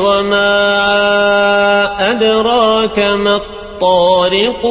وما أدراك ما الطارق